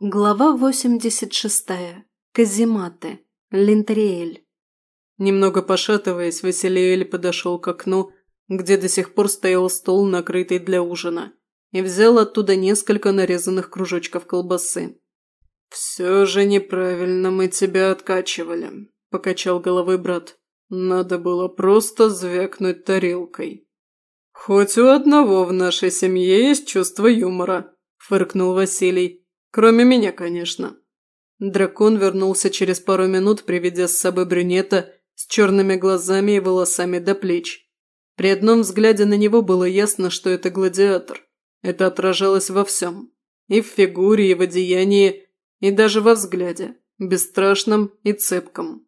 Глава 86. Казиматы. Линтриэль. Немного пошатываясь, Василиэль подошел к окну, где до сих пор стоял стол, накрытый для ужина, и взял оттуда несколько нарезанных кружочков колбасы. «Все же неправильно мы тебя откачивали», – покачал головой брат. «Надо было просто звякнуть тарелкой». «Хоть у одного в нашей семье есть чувство юмора», – фыркнул Василий. Кроме меня, конечно. Дракон вернулся через пару минут, приведя с собой брюнета с черными глазами и волосами до плеч. При одном взгляде на него было ясно, что это гладиатор. Это отражалось во всем. И в фигуре, и в одеянии, и даже во взгляде. Бесстрашном и цепком.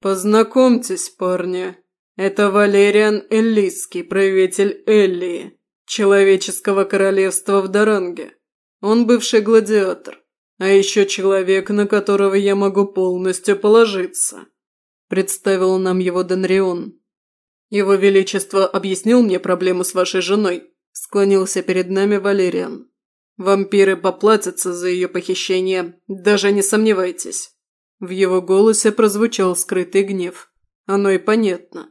«Познакомьтесь, парни. Это Валериан Эллийский, правитель Эллии, человеческого королевства в Даранге. Он бывший гладиатор, а еще человек, на которого я могу полностью положиться», – представил нам его Денрион. «Его Величество объяснил мне проблему с вашей женой», – склонился перед нами Валериан. «Вампиры поплатятся за ее похищение, даже не сомневайтесь». В его голосе прозвучал скрытый гнев. Оно и понятно.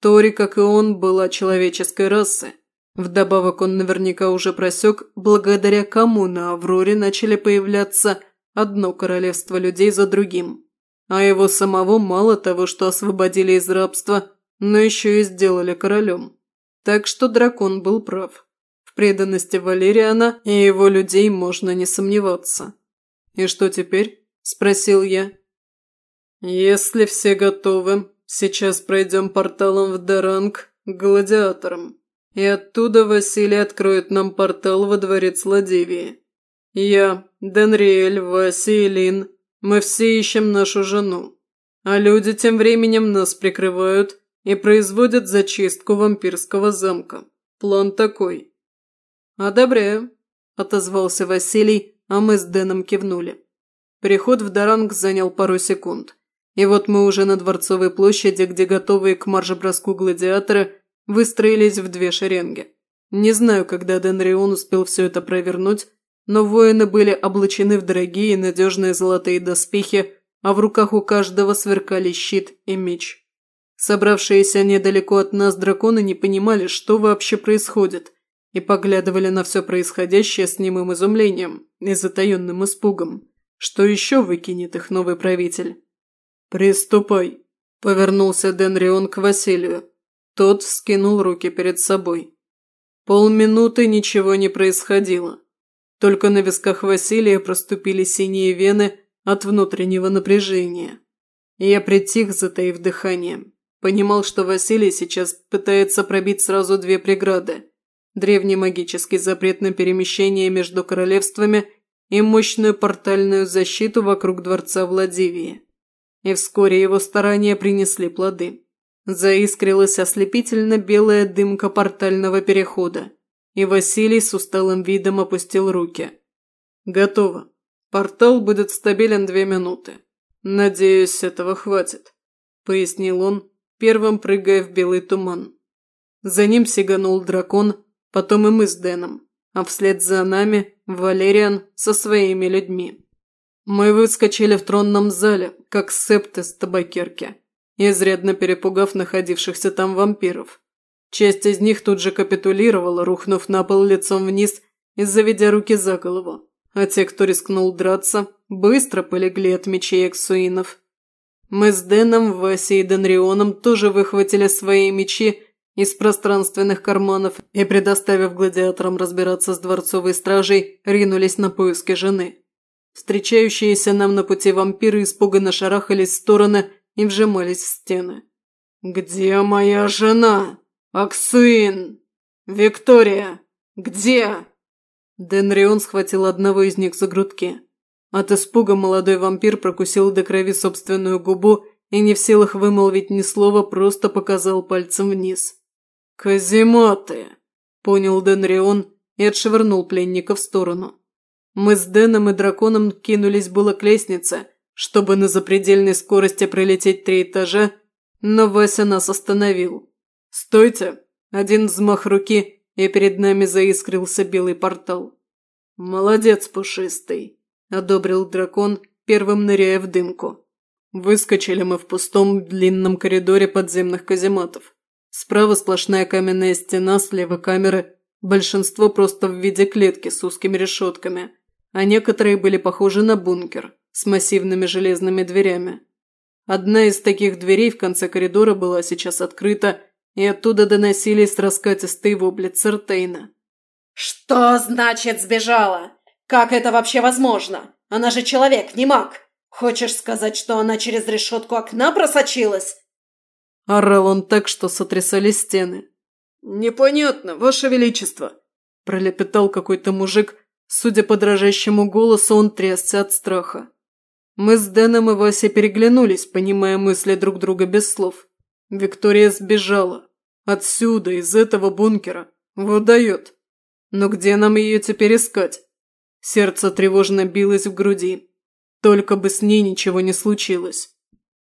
Тори, как и он, была человеческой расы, Вдобавок он наверняка уже просек, благодаря кому на Авроре начали появляться одно королевство людей за другим. А его самого мало того, что освободили из рабства, но еще и сделали королем. Так что дракон был прав. В преданности Валериана и его людей можно не сомневаться. «И что теперь?» – спросил я. «Если все готовы, сейчас пройдем порталом в Даранг к гладиаторам», и оттуда Василий откроет нам портал во дворец Ладивии. Я, Денриэль, Вася и Лин, мы все ищем нашу жену. А люди тем временем нас прикрывают и производят зачистку вампирского замка. План такой. «Одобряю», – отозвался Василий, а мы с Дэном кивнули. Переход в Даранг занял пару секунд. И вот мы уже на Дворцовой площади, где готовые к марш-броску гладиаторы выстроились в две шеренги. Не знаю, когда Денрион успел все это провернуть, но воины были облачены в дорогие надежные золотые доспехи, а в руках у каждого сверкали щит и меч. Собравшиеся недалеко от нас драконы не понимали, что вообще происходит, и поглядывали на все происходящее с немым изумлением и затаенным испугом. Что еще выкинет их новый правитель? «Приступай», – повернулся Денрион к Василию. Тот вскинул руки перед собой. Полминуты ничего не происходило. Только на висках Василия проступили синие вены от внутреннего напряжения. Я притих, затаив дыхание. Понимал, что Василий сейчас пытается пробить сразу две преграды. Древний магический запрет на перемещение между королевствами и мощную портальную защиту вокруг дворца Владивии. И вскоре его старания принесли плоды. Заискрилась ослепительно белая дымка портального перехода, и Василий с усталым видом опустил руки. «Готово. Портал будет стабилен две минуты. Надеюсь, этого хватит», – пояснил он, первым прыгая в белый туман. За ним сиганул дракон, потом и мы с Дэном, а вслед за нами Валериан со своими людьми. Мы выскочили в тронном зале, как септы с табакерки изрядно перепугав находившихся там вампиров. Часть из них тут же капитулировала, рухнув на пол лицом вниз и заведя руки за голову, а те, кто рискнул драться, быстро полегли от мечей эксуинов. Мы с Дэном, Васей и Денрионом тоже выхватили свои мечи из пространственных карманов и, предоставив гладиаторам разбираться с дворцовой стражей, ринулись на поиски жены. Встречающиеся нам на пути вампиры испуганно шарахались в стороны и вжимались в стены. «Где моя жена? Аксуин? Виктория? Где?» Денрион схватил одного из них за грудки. От испуга молодой вампир прокусил до крови собственную губу и не в силах вымолвить ни слова, просто показал пальцем вниз. «Казематы!» – понял Денрион и отшвырнул пленника в сторону. Мы с Дэном и драконом кинулись было к лестнице, чтобы на запредельной скорости пролететь три этажа, но Вася нас остановил. «Стойте!» Один взмах руки, и перед нами заискрился белый портал. «Молодец, пушистый!» – одобрил дракон, первым ныряя в дымку. Выскочили мы в пустом длинном коридоре подземных казематов. Справа сплошная каменная стена, слева камеры, большинство просто в виде клетки с узкими решетками, а некоторые были похожи на бункер с массивными железными дверями. Одна из таких дверей в конце коридора была сейчас открыта, и оттуда доносились раскатистые вопли Цертейна. «Что значит сбежала? Как это вообще возможно? Она же человек, не маг! Хочешь сказать, что она через решетку окна просочилась?» Орал он так, что сотрясали стены. «Непонятно, Ваше Величество!» – пролепетал какой-то мужик. Судя по дрожащему голосу, он трясся от страха. Мы с Дэном и Васей переглянулись, понимая мысли друг друга без слов. Виктория сбежала. Отсюда, из этого бункера. Выдает. Но где нам ее теперь искать? Сердце тревожно билось в груди. Только бы с ней ничего не случилось.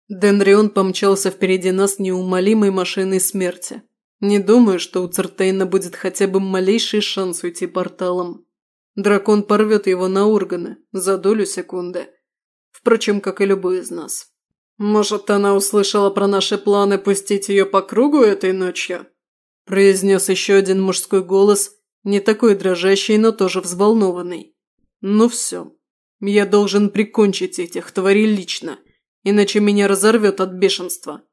Денрион помчался впереди нас неумолимой машиной смерти. Не думаю, что у Цертейна будет хотя бы малейший шанс уйти порталом. Дракон порвет его на органы за долю секунды. Впрочем, как и любой из нас. «Может, она услышала про наши планы пустить ее по кругу этой ночью?» произнес еще один мужской голос, не такой дрожащий, но тоже взволнованный. «Ну все. Я должен прикончить этих тварей лично, иначе меня разорвет от бешенства».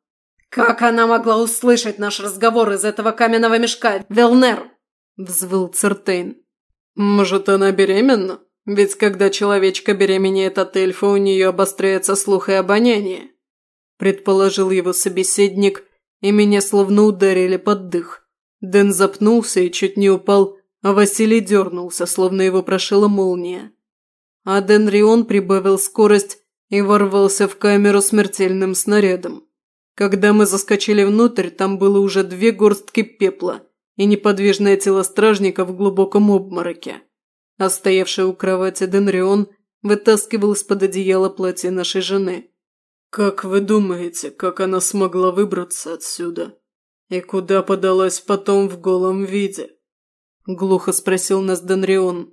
«Как она могла услышать наш разговор из этого каменного мешка, Велнер?» – взвыл Цертейн. «Может, она беременна?» Ведь когда человечка беременеет от эльфа, у нее обостряется слух и обоняние. Предположил его собеседник, и меня словно ударили под дых. Дэн запнулся и чуть не упал, а Василий дернулся, словно его прошила молния. А Дэн Рион прибавил скорость и ворвался в камеру смертельным снарядом. Когда мы заскочили внутрь, там было уже две горстки пепла и неподвижное тело стражника в глубоком обмороке а стоявший у кровати Денрион вытаскивал из-под одеяла платье нашей жены. «Как вы думаете, как она смогла выбраться отсюда? И куда подалась потом в голом виде?» Глухо спросил нас Денрион.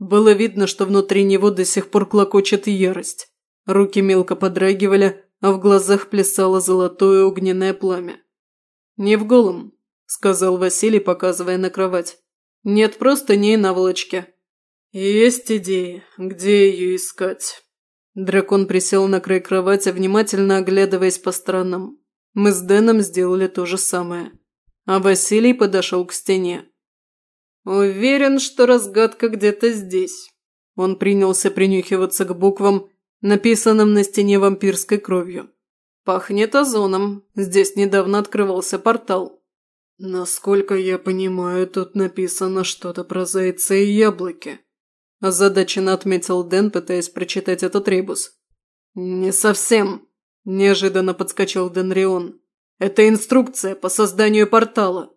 Было видно, что внутри него до сих пор клокочет ярость. Руки мелко подрагивали, а в глазах плясало золотое огненное пламя. «Не в голом», – сказал Василий, показывая на кровать. «Нет просто не наволочки. «Есть идеи, где ее искать?» Дракон присел на край кровати, внимательно оглядываясь по сторонам. Мы с Дэном сделали то же самое. А Василий подошел к стене. «Уверен, что разгадка где-то здесь». Он принялся принюхиваться к буквам, написанным на стене вампирской кровью. «Пахнет озоном. Здесь недавно открывался портал». «Насколько я понимаю, тут написано что-то про зайца и яблоки», озадаченно отметил Дэн, пытаясь прочитать этот ребус. «Не совсем», – неожиданно подскочил Денрион. «Это инструкция по созданию портала».